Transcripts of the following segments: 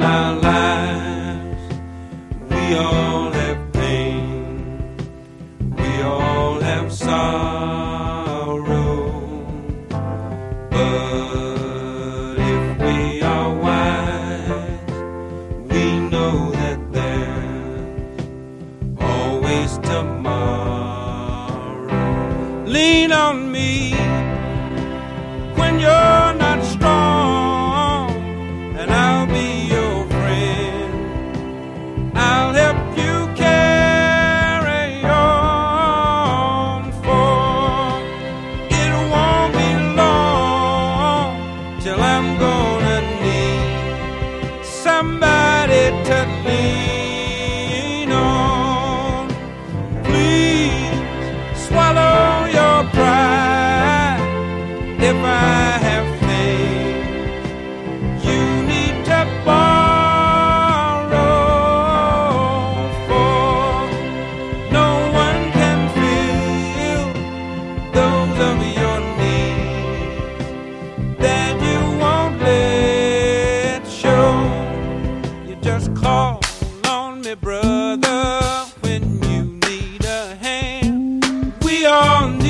our lives. We all have pain. We all have sorrow. But if we are wise, we know that there's always tomorrow. Lean on me when you're I'm gonna need somebody to lean on. Please swallow your pride if I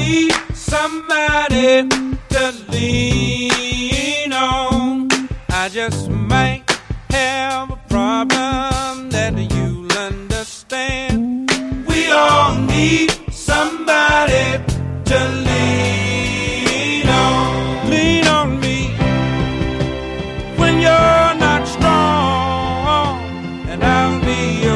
need somebody to lean on. I just might have a problem that you'll understand. We all need somebody to lean on. Lean on me when you're not strong, and I'll be your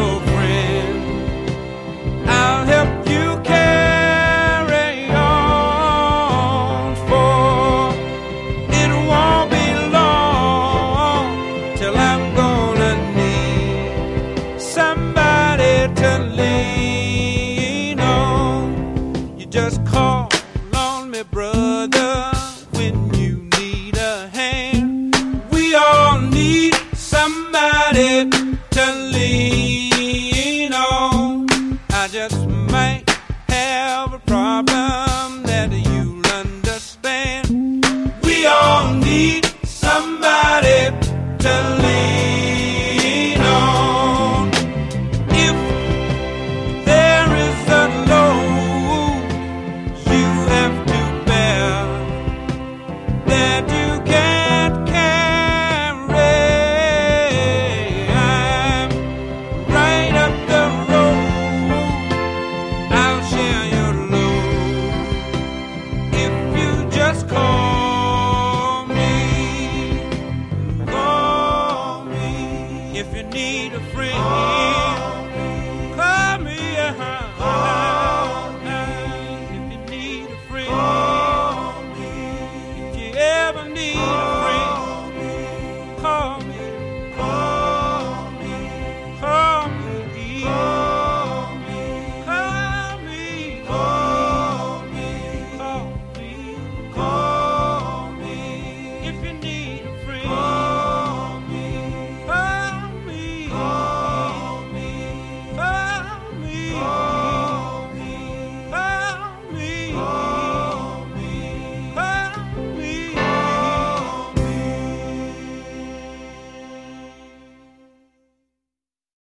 if you need a friend.